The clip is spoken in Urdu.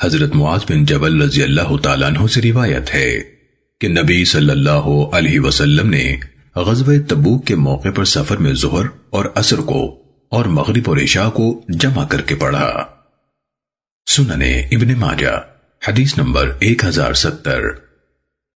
حضرت معاذ بن جبل رضی اللہ تعالیٰ عنہ سے روایت ہے کہ نبی صلی اللہ علیہ وسلم نے غزوہ تبوک کے موقع پر سفر میں ظہر اور عصر کو اور مغرب اور عشاء کو جمع کر کے پڑھا۔ سننے ابن ماجہ، حدیث نمبر ایک ہزار ستر۔